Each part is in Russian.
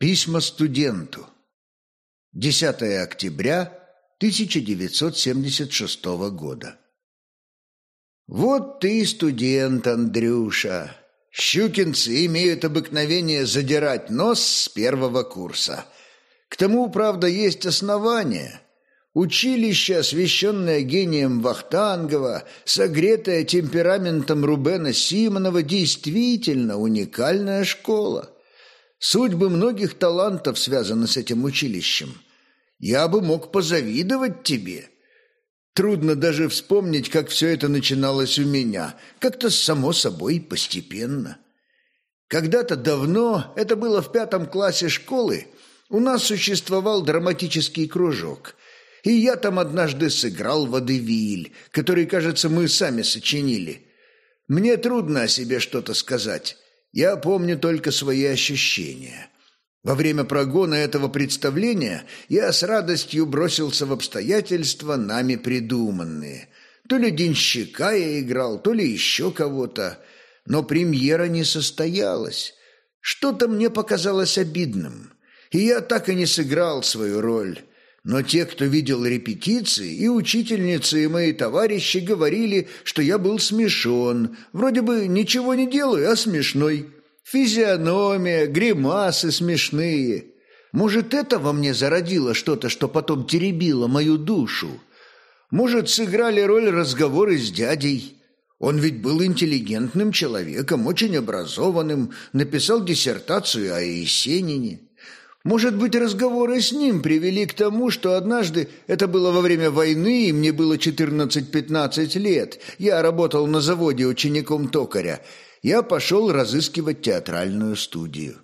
Письма студенту. 10 октября 1976 года. Вот ты студент, Андрюша. Щукинцы имеют обыкновение задирать нос с первого курса. К тому, правда, есть основания. Училище, освященное гением Вахтангова, согретое темпераментом Рубена Симонова, действительно уникальная школа. Судьбы многих талантов связаны с этим училищем. Я бы мог позавидовать тебе. Трудно даже вспомнить, как все это начиналось у меня, как-то само собой, постепенно. Когда-то давно, это было в пятом классе школы, у нас существовал драматический кружок, и я там однажды сыграл водевиль, который, кажется, мы сами сочинили. Мне трудно о себе что-то сказать. Я помню только свои ощущения. Во время прогона этого представления я с радостью бросился в обстоятельства, нами придуманные. То ли денщика я играл, то ли еще кого-то. Но премьера не состоялась. Что-то мне показалось обидным. И я так и не сыграл свою роль. Но те, кто видел репетиции, и учительницы, и мои товарищи говорили, что я был смешон. Вроде бы ничего не делаю, а смешной. Физиономия, гримасы смешные. Может, это во мне зародило что-то, что потом теребило мою душу? Может, сыграли роль разговоры с дядей? Он ведь был интеллигентным человеком, очень образованным, написал диссертацию о Есенине. Может быть, разговоры с ним привели к тому, что однажды, это было во время войны, и мне было 14-15 лет, я работал на заводе учеником токаря, я пошел разыскивать театральную студию.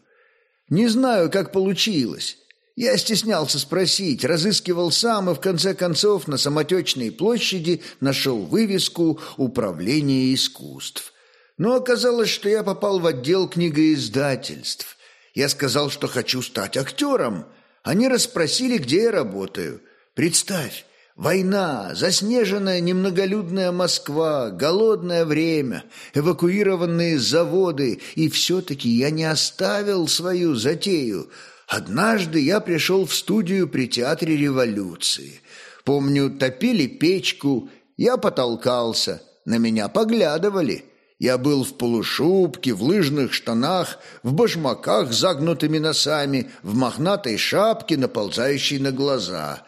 Не знаю, как получилось. Я стеснялся спросить, разыскивал сам и в конце концов на Самотечной площади нашел вывеску «Управление искусств». Но оказалось, что я попал в отдел книгоиздательств. Я сказал, что хочу стать актером. Они расспросили, где я работаю. Представь, война, заснеженная немноголюдная Москва, голодное время, эвакуированные заводы, и все-таки я не оставил свою затею. Однажды я пришел в студию при Театре Революции. Помню, топили печку, я потолкался, на меня поглядывали – я был в полушубке, в лыжных штанах, в башмаках с загнутыми носами, в мохнатой шапке, наползающей на глаза.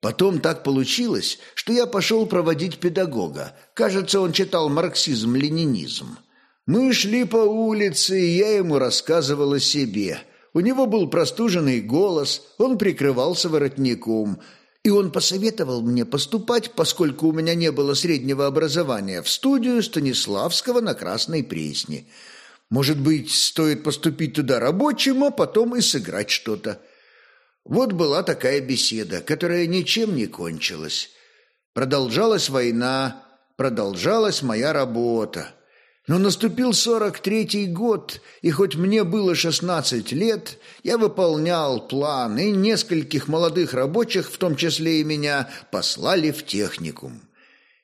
Потом так получилось, что я пошел проводить педагога. Кажется, он читал марксизм-ленинизм. Мы шли по улице, и я ему рассказывал о себе. У него был простуженный голос, он прикрывался воротником – и он посоветовал мне поступать, поскольку у меня не было среднего образования, в студию Станиславского на Красной Пресне. Может быть, стоит поступить туда рабочим, а потом и сыграть что-то. Вот была такая беседа, которая ничем не кончилась. Продолжалась война, продолжалась моя работа. Но наступил сорок третий год, и хоть мне было шестнадцать лет, я выполнял план, и нескольких молодых рабочих, в том числе и меня, послали в техникум.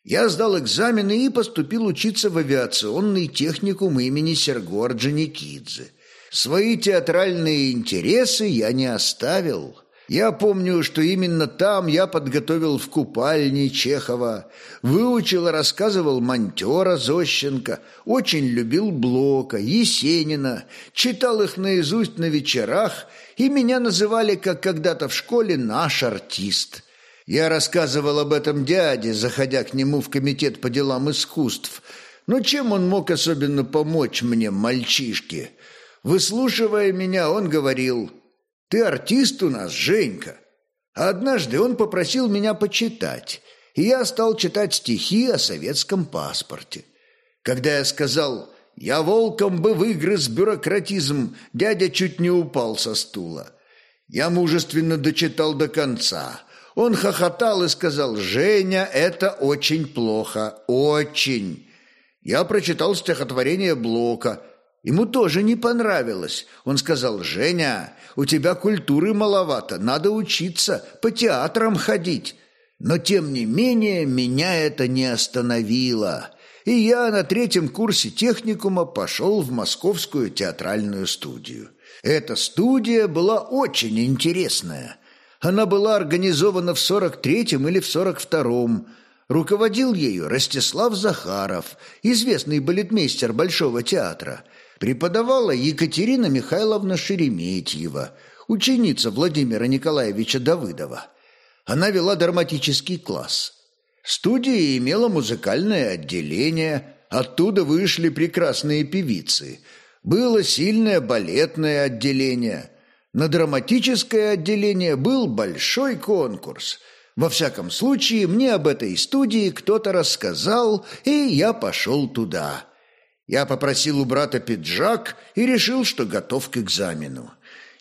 Я сдал экзамены и поступил учиться в авиационный техникум имени Серго Орджоникидзе. Свои театральные интересы я не оставил. Я помню, что именно там я подготовил в купальне Чехова, выучил и рассказывал Монтера Зощенко, очень любил Блока, Есенина, читал их наизусть на вечерах, и меня называли, как когда-то в школе, «наш артист». Я рассказывал об этом дяде, заходя к нему в комитет по делам искусств. Но чем он мог особенно помочь мне, мальчишке? Выслушивая меня, он говорил – ты артист у нас, Женька. однажды он попросил меня почитать, и я стал читать стихи о советском паспорте. Когда я сказал «Я волком бы выгрыз бюрократизм», дядя чуть не упал со стула. Я мужественно дочитал до конца. Он хохотал и сказал «Женя, это очень плохо, очень». Я прочитал стихотворение Блока – Ему тоже не понравилось. Он сказал, «Женя, у тебя культуры маловато, надо учиться, по театрам ходить». Но, тем не менее, меня это не остановило. И я на третьем курсе техникума пошел в московскую театральную студию. Эта студия была очень интересная. Она была организована в 43-м или в 42-м. Руководил ею Ростислав Захаров, известный балетмейстер Большого театра. Преподавала Екатерина Михайловна Шереметьева, ученица Владимира Николаевича Давыдова. Она вела драматический класс. Студия имела музыкальное отделение, оттуда вышли прекрасные певицы. Было сильное балетное отделение. На драматическое отделение был большой конкурс. Во всяком случае, мне об этой студии кто-то рассказал, и я пошел туда. Я попросил у брата пиджак и решил, что готов к экзамену.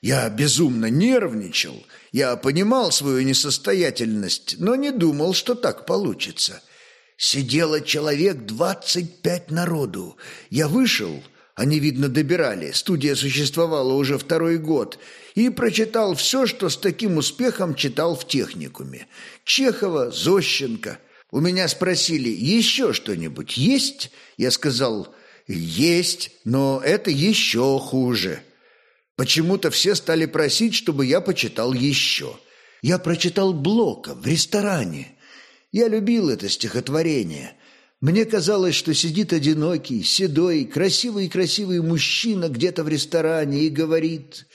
Я безумно нервничал. Я понимал свою несостоятельность, но не думал, что так получится. Сидело человек двадцать пять народу. Я вышел, они, видно, добирали, студия существовала уже второй год, и прочитал все, что с таким успехом читал в техникуме. Чехова, Зощенко. У меня спросили, еще что-нибудь есть? Я сказал, есть, но это еще хуже. Почему-то все стали просить, чтобы я почитал еще. Я прочитал Блока в ресторане. Я любил это стихотворение. Мне казалось, что сидит одинокий, седой, красивый-красивый мужчина где-то в ресторане и говорит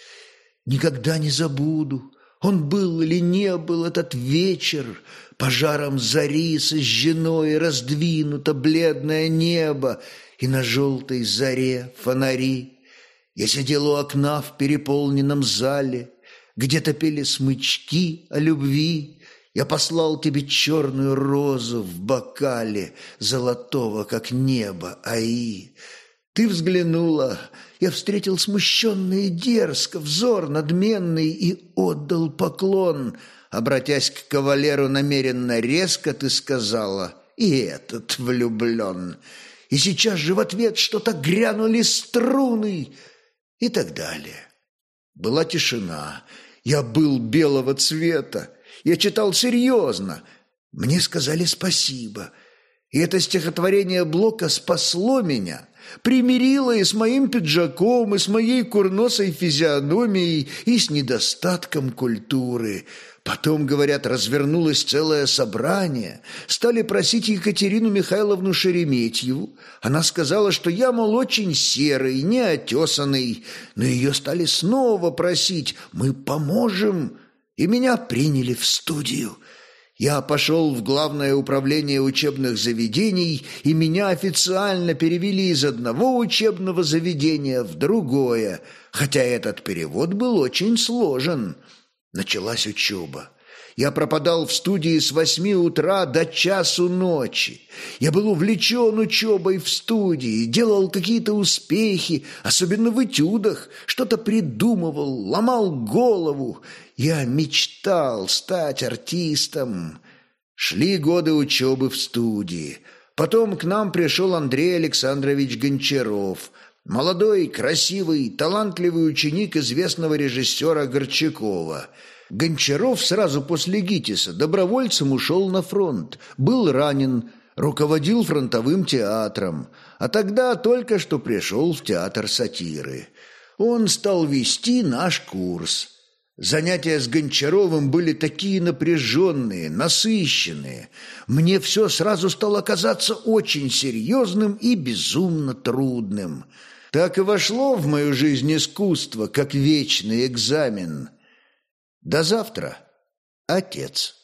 «Никогда не забуду, он был или не был этот вечер, пожаром зари сожжено и раздвинуто бледное небо, и на желтой заре фонари». Я сидел у окна в переполненном зале, Где-то пели смычки о любви. Я послал тебе черную розу в бокале, Золотого, как небо, аи. Ты взглянула, я встретил смущенный и дерзко Взор надменный и отдал поклон. Обратясь к кавалеру намеренно резко, Ты сказала, и этот влюблен. И сейчас же в ответ что-то грянули струны — и так далее. Была тишина. Я был белого цвета. Я читал серьезно. Мне сказали спасибо. И это стихотворение Блока спасло меня, примирило и с моим пиджаком, и с моей курносой физиономией, и с недостатком культуры – Потом, говорят, развернулось целое собрание. Стали просить Екатерину Михайловну Шереметьеву. Она сказала, что я, мол, очень серый, неотесанный. Но ее стали снова просить. Мы поможем. И меня приняли в студию. Я пошел в Главное управление учебных заведений, и меня официально перевели из одного учебного заведения в другое, хотя этот перевод был очень сложен. Началась учеба. Я пропадал в студии с восьми утра до часу ночи. Я был увлечен учебой в студии, делал какие-то успехи, особенно в этюдах, что-то придумывал, ломал голову. Я мечтал стать артистом. Шли годы учебы в студии. Потом к нам пришел Андрей Александрович Гончаров, Молодой, красивый, талантливый ученик известного режиссера Горчакова. Гончаров сразу после ГИТИСа добровольцем ушел на фронт, был ранен, руководил фронтовым театром, а тогда только что пришел в театр сатиры. Он стал вести наш курс. Занятия с Гончаровым были такие напряженные, насыщенные. Мне все сразу стало казаться очень серьезным и безумно трудным – так и вошло в мою жизнь искусство, как вечный экзамен. До завтра, отец.